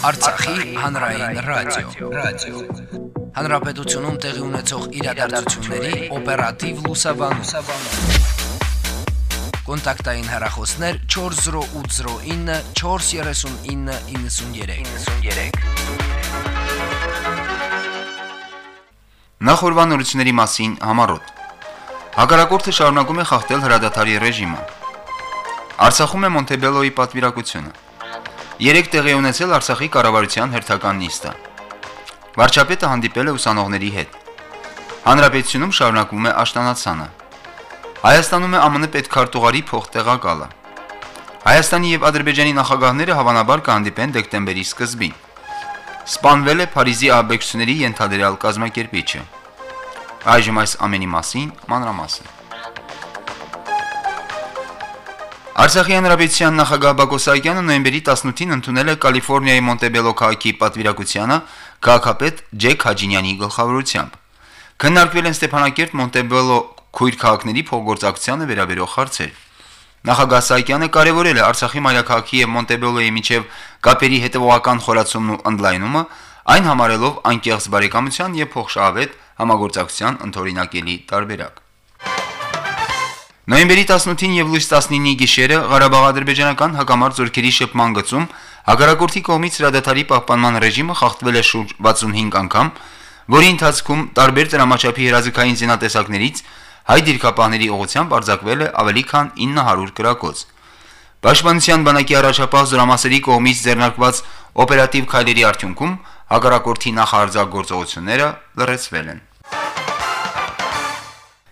Արցախի հանրային ռադիո, ռադիո։ Հանրապետությունում տեղի ունեցող իրադարձությունների օպերատիվ լուսաբանում։ Կոնտակտային հեռախոսներ 40809 43993։ 93։ Նախորbanությունների մասին համառոտ։ Հակառակորդը շարունակում է խախտել հրադադարի ռեժիմը։ Արցախում է Մոնտեբելոյի պատվիրակությունը։ Երեք տեղի ունեցել Արցախի կառավարության հերթական նիստը։ Վարչապետը հանդիպել է ուսանողների հետ։ Հանրապետությունում շարունակվում է աշտանացանը։ Հայաստանում է ԱՄՆ պետքարտուղարի փոխտեղակալը։ Հայաստանի եւ Ադրբեջանի նախագահները հավանաբար կհանդիպեն դեկտեմբերի սկզբին։ Սպանվել է Փարիզի աբեկցությունների ենթադրյալ կազմակերպիչը։ Այժմ այս ամենի մասին մանրամասն։ Արցախի հանրապետության նախագահ Բակո Սահակյանը նոյեմբերի 18-ին ընդունել է Կալիֆոռնիայի Մոնտեբելո քաղաքի պատվիրակությանը քաղաքապետ Ջեք Հաջինյանի գլխավորությամբ։ Քննարկվել են Ստեփանակերտ Մոնտեբելո քույր քաղաքների փոխգործակցությանը վերաբերող հարցեր։ Նախագահ Սահակյանը կարևորել է Արցախի մայրաքաղաքի եւ Մոնտեբելոյի միջև կապերի հետևողական խորացումն ու ընդլայնումը, այն համարելով անկեղծ բարեկամության եւ փոխշահավետ համագործակցության ընդօրինակելի տարբերակ։ Նոյեմբերի 18-ին եւ լույս 19-ի գիշերը Ղարաբաղ-ադրբեջանական հակամարտ զորքերի շփման գծում հակառակորդի կողմից հրադադարի պահպանման ռեժիմը խախտվել է շուրջ 65 անգամ, որի ընթացքում տարբեր դրամաչափի հրաձգային զինատեսակներից հայ դիրքապահների ուղությամբ արձակվել է ավելի քան 900 կրակոց։ Պաշտպանության բանակի առաջապահ զորամասերի կողմից ձեռնարկված օպերատիվ քայլերի արդյունքում հակառակորդի նախահարձակողությունները լրացվել են։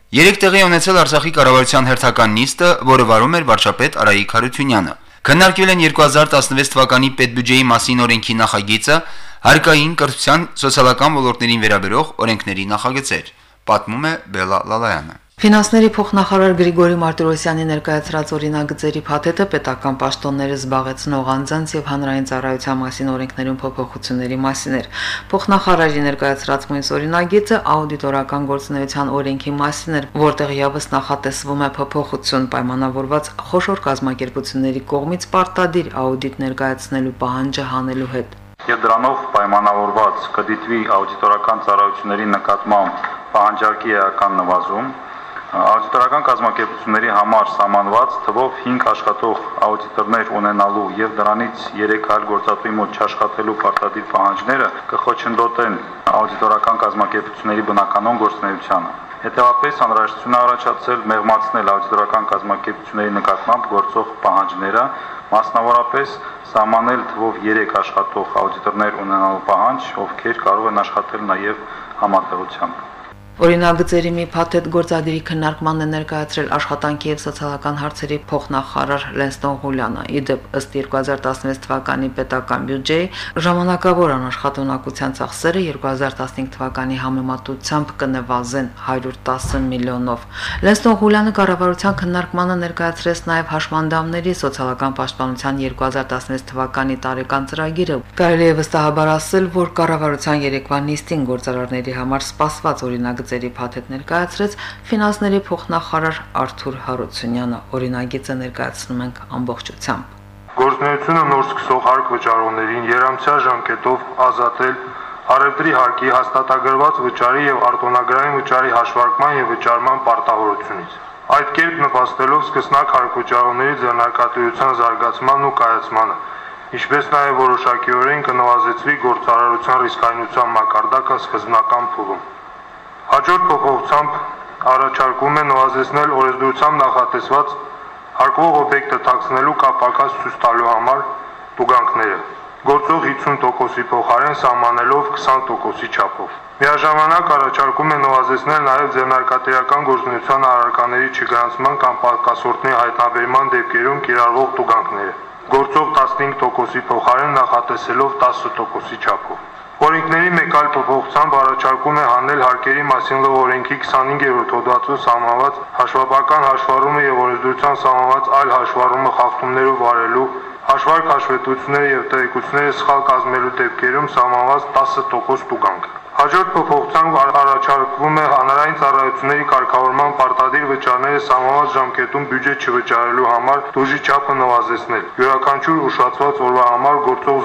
Երեք տեղի ունեցել Արցախի կառավարության հերթական նիստը, որը վարում էր վարչապետ Արայիկ Հարությունյանը։ Քննարկվել են 2016 թվականի պետբյուջեի մասին օրենքի նախագիծը, հարկային կրթության սոցիալական ոլորտներին վերաբերող օրենքների նախագծեր։ Պատմում է Բելա Լալայանը։ Ֆինանսների փոխնախարար Գրիգորի Մարտիրոսյանի ներկայացրած օրինագծերի փաթեթը պետական պաշտոնները զբաղեցնող անձանց եւ հանրային ծառայության մասին օրենքներում փոփոխությունների մասին էր։ Փոխնախարարի ներկայացրած մույս օրինագիծը աուդիտորական գործունեության օրենքի մասին էր, որտեղ եւս նախատեսվում է փոփոխություն պայմանավորված խոշոր կազմակերպությունների կողմից պարտադիր աուդիտ ներկայացնելու պահանջը հանելու հետ եւ դրանով պայմանավորված կդիտվի աուդիտորական ծառայությունների նկատմամբ պահանջարկի էական նվազում, Աուդիտորական կազմակերպությունների համար սահմանված թվով 5 աշխատող աուդիտորներ ունենալու եւ դրանից 3 այլ գործատուի մոտ չաշխատելու պարտադիր պահանջները կխոչընդոտեն աուդիտորական կազմակերպությունների բնականon գործունեությանը։ Հետևաբար անհրաժեշտություն առաջացել մեղմացնել աուդիտորական կազմակերպությունների նկատմամբ գործող պահանջները, մասնավորապես սահմանել թվով 3 աշխատող աուդիտորներ ունենալու պահանջ, ովքեր կարող են աշխատել նաև համատեղությամբ։ Օրինագծերի մի փաթեթ գործադիրի քննարկման է ներկայացրել աշխատանքի եւ սոցիալական հարցերի փոխնախարար Լենստոն Ղուլյանը։ Իդեպ ըստ 2016 թվականի պետական բյուջեի ժամանակավոր անաշխատունակության ծախսերը 2015 թվականի համեմատությամբ կնվազեն 110 միլիոնով։ Լենստոն Ղուլյանը կառավարության քննարկմանը ներկայացրեց նաեւ հաշմանդամների սոցիալական պաշտպանության 2016 թվականի տարեկան ծրագիրը։ Կարելի է վստահաբար ասել, որ կառավարության երեկվա նիստին գործարարների համար սպասված օրինագծը գծերի փաթեթ ներկայացրեց ֆինանսների փոխնախարար Արթուր Հարությունյանը։ Օրինագիծը ներկայացնում ենք ամբողջությամբ։ Գործնեությունը նոր սկսող հարկ վճարողներին երամցյալ ժամկետով ազատել Արևտրի հարկի հաստատագրված վճարի եւ արտոնագրային վճարի հաշվարկման եւ վճարման պարտավորությունից։ Այդ կերպ նպաստելով սկսնակ հարկվճարողների ձեռնարկատիրության զարգացմանն ու կայացմանը, ինչպես նաև որոշակիորեն կնվազեցվի գործարարության ռիսկայնության մակարդակը սկզբնական փուլում։ Հաջորդ փոփոխությամբ առաջարկում է նվազեցնել օրենսդրությամբ նախատեսված հարկվող օբյեկտը ཐակսնելու կապակաց ցույց տալու համար տուգանքները գործող 50%-ի փոխարեն սահմանելով 20%-ի չափով։ Միաժամանակ առաջարկում է նվազեցնել նաև ձեռնարկատիրական գործունեության առարկաների չգրանցման կամ պարկասորտների հայտնաբերման դեպքերում կիրառվող տուգանքները։ Գործող 15%-ի փոխարեն նախատեսելով 10%-ի չափով։ Օրենքների մեկ այլ փոփոխությամբ առաջարկում է հանել հարկերի մասին օրենքի 25-րդ հոդվածում սահմանված հաշվապական հաշվառումը եւ օրենսդրության սահմանված այլ հաշվառումը խախտումներով վարելու հաշվարկ հաշվետվությունները եւ տեղեկությունները սխալ կազմելու դեպքերում սահմանված 10% տուգանք։ Հաջորդ փոփոխությամբ առաջարկվում է հանրային ծառայությունների կարգավորման պարտադիր վճարները սահմանված ժամկետում բյուջե չվճարելու համար դոժի չափը նվազեցնել։ Յուրաքանչյուր ուշացված օրվա համար գործող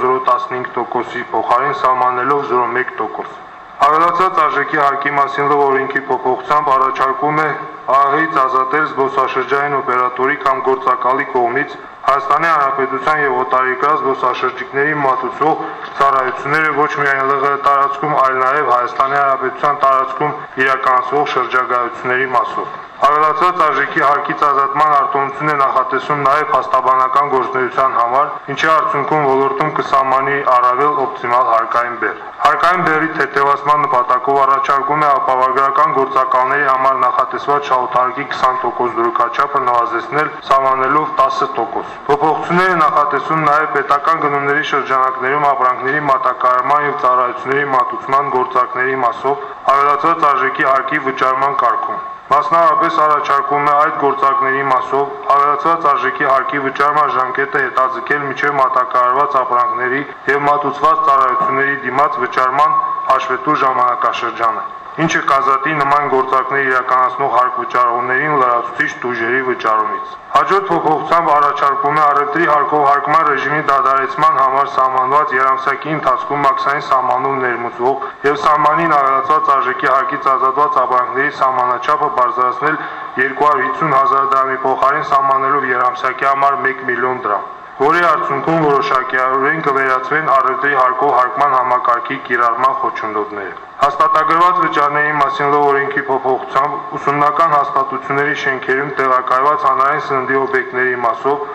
0.15%-ի փոխարեն սահմանելով 0.1%։ Ավելացած արժեքի հարկի մասին օրենքի փոփոխությամբ առաջարկում է ԱՀ-ից ազատել զբոսաշրջային օպերատորի կամ գործակալի կողմից Հայաստանի Հանրապետության եւ օտարերկրյա զբոսաշրջիկների մատուցող ծառայությունները ոչ միայն ԼՂ տարածքում, այլ նաեւ Հայաստանի Հանրապետության տարածքում իրականացվող շրջագայությունների մասով։ Ավելացած արժեքի հարկից ազատման արտոնություն է նախատեսում նաև հաստաբանական գործնեության համար, ինչի արդյունքում ոլորտում կսահմանի առավել օպտիմալ հարկային բեռ։ Հարկային բեռի թեթևացման նպատակով առաջարկում է ապավագրական գործակալների համար նախատեսված շահութարկի 20% դրույքաչափը նվազեցնել սահմանելով 10%։ Փոփոխությունները նախատեսում նաև պետական գնումների շրջանակներում ապրանքների մատակարարման եւ ծառայությունների մատուցման գործակների մասով ավելացված արժեքի հարկի վճարման կարգում։ Մասնավորապես առաջարկում է այդ գործակների մասով ավելացված արժեքի հարկի վճարման ժամկետը հետաձգել միջև մատակարարված ապրանքների եւ մատուցված ծառայությունների դիմաց վճարման հաշվետու ժամանակաշրջանը ինչը կազատի նման գործակներ իրականացնող հարկվճարողներին լրացուցիչ տուժերի վճարումից։ Հաջորդ փոփոխությամբ առաջարկվում է առևտրի հարկով հարկման ռեժիմի դադարեցման համար սահմանված երամսյակի ընթացքում մաքսային սահմանով ներմուծվող եւ սահմանին ավելացված արժեքի հարկից ազատված ապրանքների սահմանաչափը բարձրացնել 250 հազար դրամի փոխարեն սահմանելով երամսյակի համար 1 միլիոն դրամ որի արդյունքում որոշակիորեն կվերացվեն առևտրի հարկով հարկման համակարգի կիրառման խոչընդոտները։ Հաստատագրված վճարների մասին լող օրենքի փոփոխությամբ ուսումնական հաստատությունների շենքերում տեղակայված հանրային սննդի օբյեկտների մասով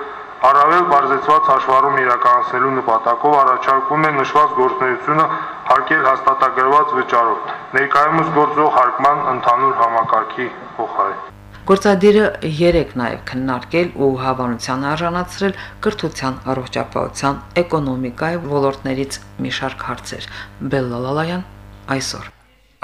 Առավել բարձեցված հաշվառում իրականացնելու նպատակով առաջարկվում է նշված գործունեությունը հարկել հաստատագրված վճարով, ներկայումս գործող հարկման ընդհանուր համակարգի փոխարեն։ Գործադիրը 3 նաև քննարկել ու հավանության արժանացրել կրթության, առողջապահության, էկոնոմիկայի ոլորտներից մի շարք հարցեր։ Բելլալալայան այսօր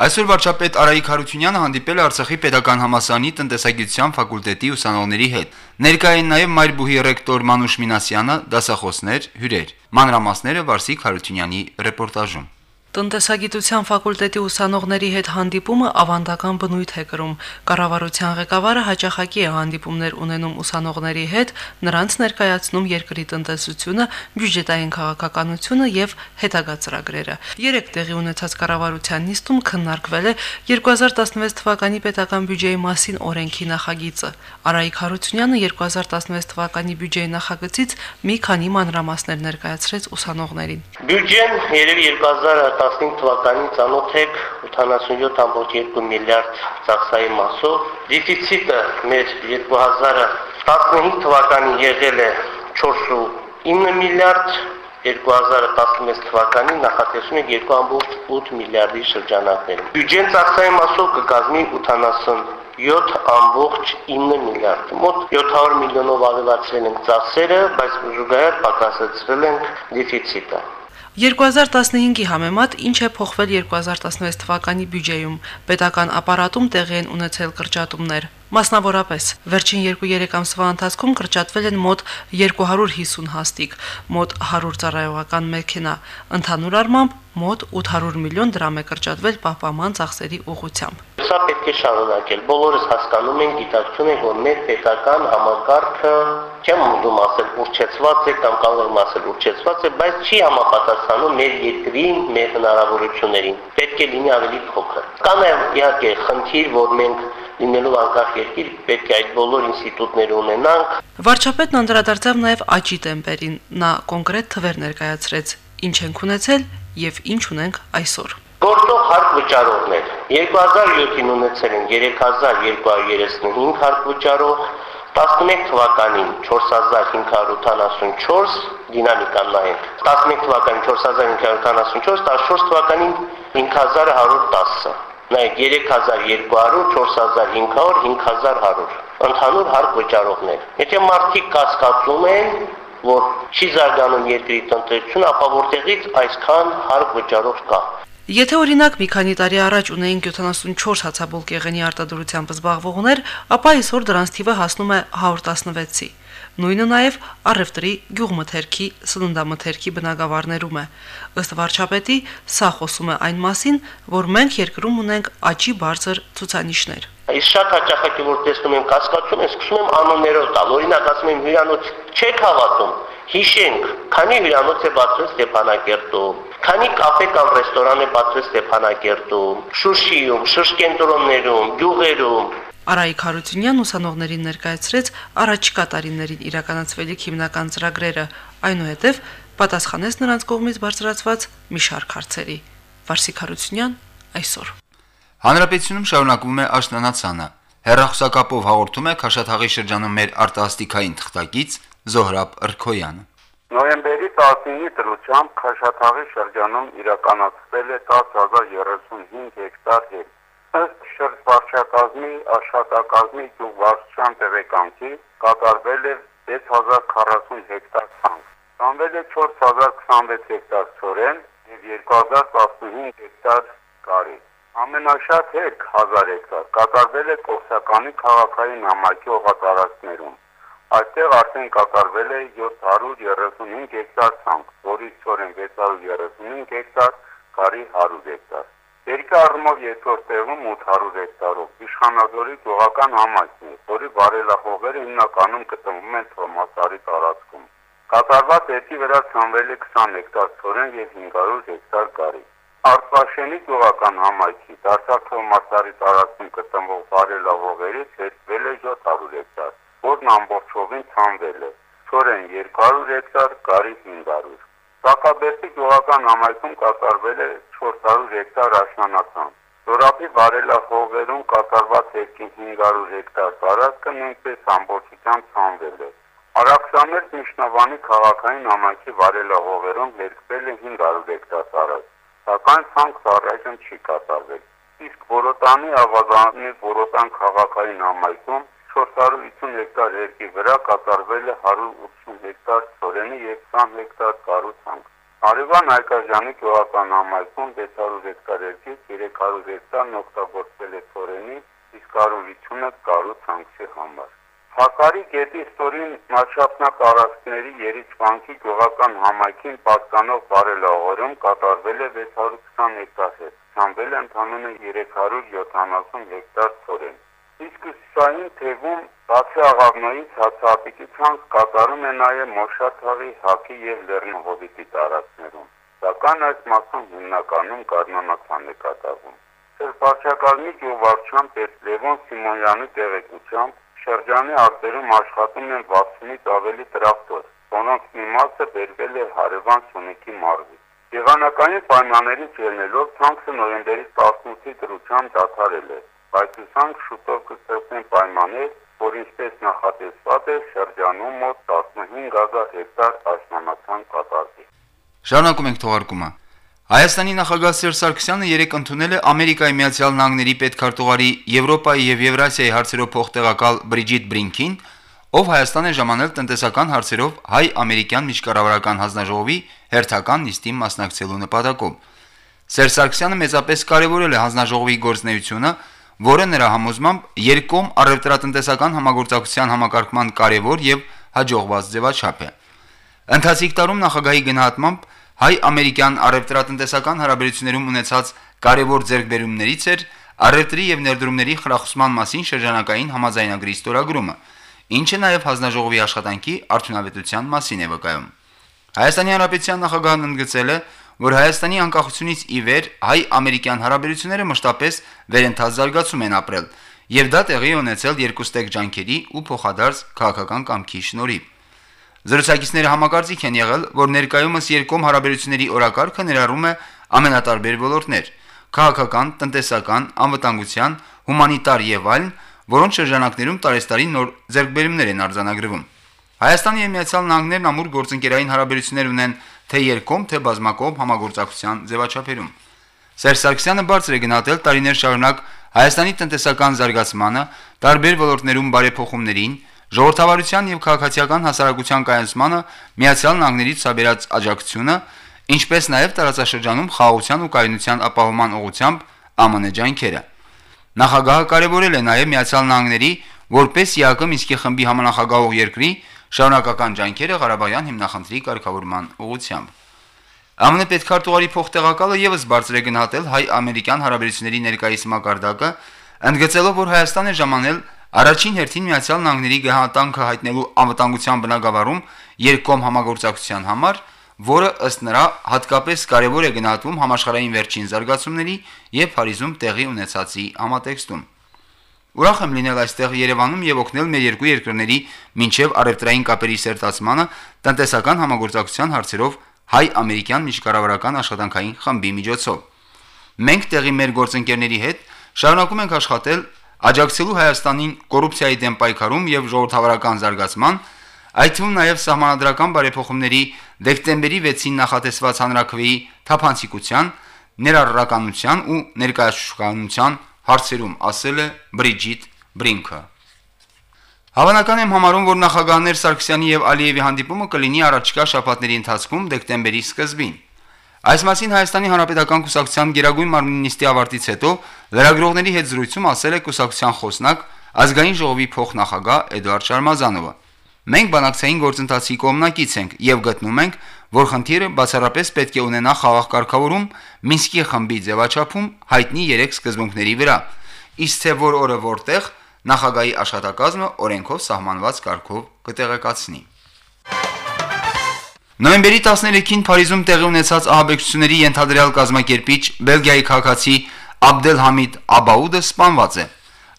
Այսօր վարչապետ Արայիկ Հարությունյանը հանդիպել է Արցախի Պետական համալսարանի տնտեսագիտության ֆակուլտետի ուսանողների հետ։ Ներկային նաև Մայրբուհի ռեկտոր Մանուշ Մինասյանը, դասախոսներ, հյուրեր։ Մանրամասները Վարսիկ Հարությունյանի ռեպորտաժում։ Տնտեսագիտության ֆակուլտետի ուսանողների հետ հանդիպումը ավանդական բնույթ է կրում։ Կառավարության ղեկավարը հաճախակի է հանդիպումներ ունենում ուսանողների հետ, նրանց ներկայացնում երկրի տնտեսությունը, բյուջետային քաղաքականությունը եւ հետագա ծրագրերը։ Երեք տեղի ունեցած կառավարության նիստում քննարկվել է 2016 թվականի պետական բյուջեի մասին օրենքի նախագիծը։ Արայիկ Հարությունյանը 2016 թվականի բյուջեի նախագծից մի քանի մանրամասներ ներկայացրեց ուսանողներին։ Բյուջեն երևի 2000 2015 թվականին ծանոթ եք 87.2 միլիարդ ծախսայի մասով։ Դեֆիցիտը մեր 2015 թվականին եղել է 4.9 միլիարդ 2016 թվականին նախատեսում է 2.8 միլիարդի շրջանակներում։ Բյուջեն ծախսայի մասով կկազմի 80 7.9 միլիարդ։ Մոտ 700 միլիոնով ավելացրել ենք ծախսերը, բայց զուգահեռ պակասեցրել ենք դեֆիցիտը։ 2015-ի համեմատ ինչ է փոխվել 2016 թվականի բյուջեում։ Պետական ապարատում տեղի են ունեցել կրճատումներ։ Մասնավորապես, վերջին 2-3 ամսվա ընթացքում կրճատվել են մոտ 250 հաստիկ, մոտ 100 ծառայողական մեքենա, ընդհանուր առմամբ մոտ 800 միլիոն դրամ է կրճատվել պահպանման ծախսերի ուղղությամբ։ Սա պետք է շարունակել։ Բոլորս հասկանում ենք, գիտակցում ենք, որ մեր պետական համակարգը չեմ ուզում ասել ուռճեցված է կամ կարող եմ ասել ուռճեցված է, բայց չի համապատասխանում մեր երկրի, մեր հնարավորություններին։ Պետք է լինի ավելի փոքր։ Կա նաև իհարկե խնդիր, որ մենք լինելով անկախ երկիր պետք է այդ բոլոր ինստիտուտները ունենանք։ Վարչապետն անդրադարձավ նաև աճի տեմպերին։ Նա կոնկրետ թվեր ներկայացրեց. ինչ ենք ունեցել եւ ինչ ունենք այսօր։ հարկ վճարողներ 2007-ին ունեցել են 3235 հարկ վճարող, 11 թվականին 4584 դինամիկան նայենք 11 թվականին 4584 14 թվականին 5110 նայեք 3200 4500 5100 ընդհանուր հարկ վճարողներ եթե մարդիկ կասկածում են որ չի զարգանում երկրի տնտեսությունը, ապա որտեղից այսքան հարկ վճարող կա։ Եթե օրինակ մի քանի տարի առաջ ունեինք 74 հացաբուլ կեղենի արտադրությամբ զբաղվողներ, ապա այսօր դրանց թիվը հասնում է 116-ի։ Նույնը նաև առևտրի, գյուղմթերքի, սննդամթերքի բնակավարներում է։ Ըստ վարչապետի, սա խոսում է այն մասին, որ մենք երկրում ունենք աճի բարձր ցուցանիշներ։ Ես շատ հաճախակի որ տեսնում եմ կասկածում, ես սկսում եմ անուններով տալ։ Օրինակ ասում եմ հյուրանոց չեք հավատում։ Հիշենք, քանի հյուրանոց է բացվել Ստեփանակերտում, քանի կաֆե կամ ռեստորան է բացվել Ստեփանակերտում, Շուշիում, Շուշկենտրոններում, գյուղերում, Արայիկ Հարությունյան ուսանողներին ներկայացրեց առաջիկա տարիներին իրականացվելիք հիմնական ծրագրերը, այնուհետև պատասխանեց նրանց կողմից բարձրացված մի շարք հարցերի։ Վարսիկ Հարությունյան այսօր։ Հանրապետությունում շարունակվում է աշնանացանը։ Հերրախոսակապով հաղորդում է Քաշաթաղի շրջանում մեր արտասթիկային թղթակից Զոհրաբ Ըրքոյանը։ Նոյեմբերի 19-ի դրությամբ Քաշաթաղի շրջանում իրականացվել է 10035 հեկտար հեկ Ըստ շրջվարչակազմի աշխատակազմի գյուղվարչության տեղեկանքի կատարվել է 6040 հեկտար ցանք։ Ծանվել է 4026 հեկտար ծորեն եւ 2015 հեկտար կարի։ Ամենաշատ հերկ 1000 հեկտար կատարվել է Կովսականի քաղաքային համայնքի օղատարածքներում։ Այստեղ արդեն կատարվել է 735 հեկտար ցանք, որից ծորեն 635 հեկտար, կարի 100 հեկտար։ Երկի առումով երկրորդ տեղում 800 հեկտարով Իշխանազորի գյուղական համայնքն է, որի բարելախողերը հիմնականում գտնվում են Թոմասարի տարածքում։ Կատարված երկի վրա ցանվել է 20 հեկտար ծորեն եւ 500 հեկտար գարի։ Արտվաշենի գյուղական համայնքի Դարսակ Թոմասարի տարածքում գտնվող բարելախողերից հետվել է 700 հեկտար, որն ամբողջովին ցանվել է։ Ծորեն 200 հեկտար, գարի 500 Սակաբերդի գյուղական համայնքում կատարվել է 400 հեկտար աշնանացան։ Զորապի վարելախողերում կատարված 500 հեկտար տարածքը նույնպես ամբողջությամբ ցանվել է։ Արաքսամերձ Միշնավանի քաղաքային համայնքի վարելախողերում երկվել է 500 հեկտար տարածք, սակայն ցանք առայժմ չի կատարվել։ Իսկ Որոտանի ավազանի Որոտան քաղաքային համայնքում 450 հեկտար երկի վրա կատարվել է 180 հեկտար ծորենի եւ 20 հեկտար կառուցանք։ Արևան Այկաժանի գյուղական համայնքում 600 հեկտար երկի 300 հեկտարն օգտագործվել է ծորենի, իսկ 150-ը կառուցանքի համար։ Հակարի գետի ստորին մաչապնակ առածքների երիչ վանքի գյուղական համայնքին պատկանող բարելավորում կատարվել է 620 հեկտար հետ, ցանվել ընդհանուր 370 հեկտար ծորեն։ Իսկ սային թևում բացի աղավնոյից հացահատիկի ցանց կատարում է նաև Մոշաթաղի, Հակի եւ Լեռնահովիտի տարածքներում։ Սակայն այս մասում հիմնականում կառնանացան է կատարվում։ Սերբարչակազմի գյուղվարչության պետ Լևոն Սիմոնյանի տեղեկությամբ շրջանի արտերում աշխատում են 60-ից ավելի տրակտոր, որոնց մի մասը բերվել է հարևան Սյունիքի մարզից։ Եղանակային պայմաններից ելնելով ցանցը նոյեմբերի 18-ի դրությամբ դադարել է բայց ուսանք շուտով կստեղծեն պայմաններ, որ ինչպես նախատեսված է շրջանում մոտ 15000 հեկտար աշնանացան կատարվի։ Շարունակում ենք թողարկումը։ Հայաստանի նախագահ Սերժ Սարգսյանը երեկ ընդունել է Ամերիկայի Միացյալ Նահանգների պետքարտուղարի Եվրոպայի եւ Եվրասիայի հարցերով փոխտեղակալ Բրիջիտ Բրինքին, ով Հայաստան է ժամանել տնտեսական հարցերով հայ-ամերիկյան միջկառավարական հանձնաժողովի հերթական նիստին մասնակցելու նպատակով։ Սերժ Սարգսյանը մեծապես կարևորել է հանձնաժողովի գործնեությունը որը նրա համոզմամբ երկկողմ առևտրատնտեսական համագործակցության համակարգման կարևոր եւ հաջողված ձևաչափ է։ Ընթացիկ տարում նախագահի գնահատմամբ հայ-ամերիկյան առևտրատնտեսական հարաբերություններում ունեցած կարևոր ձեռքբերումներից էր առևտրի եւ ներդրումների խրախուսման մասին շրջանակային համաձայնագրի ստորագրումը, ինչը նաեւ հանձնաժողովի աշխատանքի արդյունավետության մասին է վկայում։ Հայաստանի Հանրապետության նախագահն ընդգծել է, որ Հայաստանի անկախությունից ի վեր հայ-ամերիկյան հարաբերությունները մշտապես վերընթաց զարգացում են ապրել, եւ դա տեղի ունեցել երկուստեք ջանքերի ու փոխադարձ քաղաքական կամքի շնորհիվ։ Զրուցակիցները համակարծիք են եղել, որ ներկայումս երկկողմ հարաբերությունների օրակարգը ներառում է ամենատարբեր ոլորտներ՝ քաղաքական, տնտեսական, անվտանգության, հումանիտար եւ այլն, որոնց շրջանակներում տարեստարի նոր ձեռքբերումներ են արձանագրվում։ Հայաստանի եւ Միացյալ Նահանգներն ամուր գործընկերային հարաբերություններ ունեն թե երկկողմ, թե բազմակողմ համագործակցության ձևաչափերում։ Սերժ Սարգսյանը բարձր է գնահատել տարիներ շարունակ Հայաստանի տնտեսական զարգացմանը, տարբեր ոլորտներում բարեփոխումներին, ժողովրդավարության եւ քաղաքացիական հասարակության կայացմանը Միացյալ Նահանգներից ցաբերած աջակցությունը, ինչպես նաեւ տարածաշրջանում խաղաղության ու կայունության ապահովման ուղղությամբ ԱՄՆ ջանքերը։ Նախագահը կարևորել է նաեւ Միացյալ Նահանգների որպես ԵԱԿ Մինսկի խմբի համանախագահող երկրի շարունակական ջանքերը Ղարաբաղյան հիմնախնդրի կարգավորման ուղղությամբ։ ԱՄՆ պետքարտուղարի փոխտեղակալը եւս բարձր է գնահատել հայ-ամերիկյան հարաբերությունների ներկայիս մակարդակը, ընդգծելով, որ Հայաստանը ժամանել առաջին հերթին Միացյալ Նահանգների գահատանքը հայտնելու անվտանգության բնագավառում երկկողմ համագործակցության համար, որը ըստ նրա հատկապես կարևոր է գնահատվում համաշխարհային վերջին զարգացումների եւ Փարիզում տեղի ունեցածի համատեքստում։ Ուրախ եմ լինել այստեղ Երևանում եւ օգնել մեր երկու երկրների մինչեւ արևտրային կապերի սերտացմանը տնտեսական համագործակցության հարցերով հայ-ամերիկյան միջկառավարական աշխատանքային խմբի միջոցով։ Մենք տեղի մեր գործընկերների հետ շարունակում ենք աշխատել աջակցելու Հայաստանին կոռուպցիայի դեմ պայքարում եւ ժողովրդավարական զարգացման, այդ թվում նաեւ սահմանադրական բարեփոխումների դեկտեմբերի 6-ին նախատեսված հանրակրվեի թափանցիկության, ներառականության ու ներկայացուցչության հարցերում, ասել է Բրիջիտ Բրինքը։ Հավանական եմ համարում, որ նախագահներ Սարգսյանի եւ Ալիևի հանդիպումը կլինի առաջիկա շաբաթների ընթացքում դեկտեմբերի սկզբին։ Այս մասին Հայաստանի Հանրապետական Կուսակցության Գերագույն մարմնի նիստի ավարտից հետո լրագրողների հետ զրույցում ասել է Կուսակցության խոսնակ ազգային ժողովի փոխնախագահ Էդվարդ Շարմազանովը։ Մենք բանակցային գործընթացի կողմնակից ենք եւ գտնում ենք, որ խնդիրը բացառապես պետք է ունենա խաղաղ կարգավորում Մինսկի խմբի ձևաչափում հայտնի 3 սկզբունքների վրա։ Իսկ թե որ օրը որտեղ նախագահի աշխատակազմը օրենքով սահմանված կարգով կտեղեկացնի։ Նոյեմբերի 13-ին Փարիզում տեղի ունեցած ահաբեկչությունների ենթադրյալ կազմակերպիչ Բելգիայի քաղաքացի Աբդելհամիդ Աբաուդը սպանված է։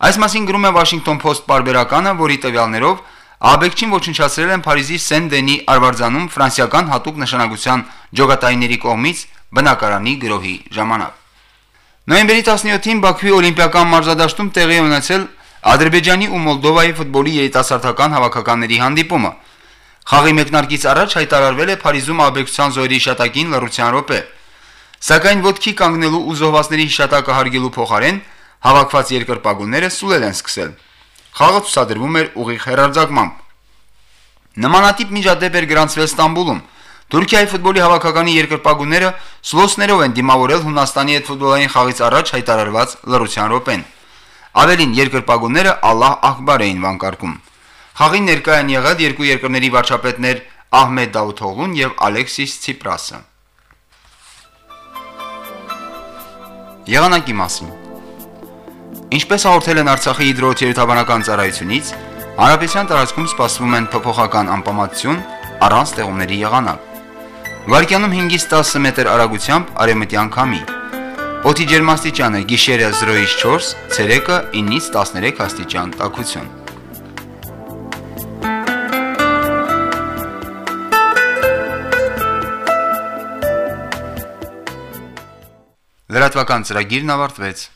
Այս մասին գրում է Washington Post պարբերականը, որի տվյալներով ահաբեկչին ոչնչացրել են Փարիզի Սեն-Դենի արվարձանում ֆրանսիական հատուկ նշանակության ջոգատայինների կողմից բնակարանի գրոհի ժամանակ։ Նոյեմբերի 17-ին Բաքվի Օլիմպիական մարզադաշտում տեղի ունեցել Ադրբեջանի ու Մոլդովայի ֆուտբոլի երիտասարդական հավաքականների հանդիպումը։ Խաղի մեկնարկից առաջ հայտարարվել է Փարիզում աբեկցության զոհերի հիշատակին լռության րոպե։ Սակայն ոդքի կանգնելու ու զոհվածների հիշատակը հարգելու փոխարեն հավաքված երկրպագուները սուլել են սկսել։ Խաղը ցուցադրվում էր ուղիղ հերարձակմամբ։ Նմանատիպ միջադեպ էր գրանցվել Ստամբուլում։ Թուրքիայի ֆուտբոլի հավաքականի երկրպագուները սլոսներով են դիմավորել Հունաստանի հետ ֆուտբոլային խաղից առաջ հայտարարված լռության րոպեն։ Ավելին երկրպագուները Ալլահ Աքբար էին վանկարկում։ Խաղին ներկայ են եղել երկու երկրների վարչապետներ Ահմեդ Դավութօղլուն եւ Ալեքսիս Ցիպրասը։ Եղանակի մասին Ինչպես հաղորդել են Արցախի հիդրոթերապևտաբանական ծառայությունից, հարաբեցյան տարածքում սպասվում են փոփոխական անպամատություն առանց ստեղումների եղանակ։ Վարկյանում 5-ից 10 մետր արագությամբ արևմտյան քամի։ Օդի ջերմաստիճանը՝ գիշերը 0-ից 4, ցերեկը 9-ից 13 աստիճան տաքություն։ Լրատվական ծրագիրն ավարտվեց։